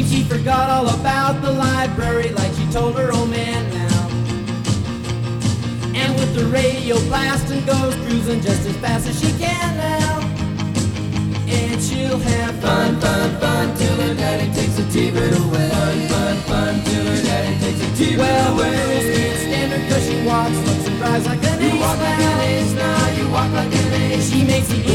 she forgot all about the library like she told her old man now. And with the radio blasting goes cruising just as fast as she can now. And she'll have fun, fun, fun till her daddy takes a T-bird away. Fun, fun, fun till her daddy takes the T-bird well, away. Well, girls can't stand standard cause she walks, looks and drives like an ace. You walk like an ace now, you walk like an ace. She makes the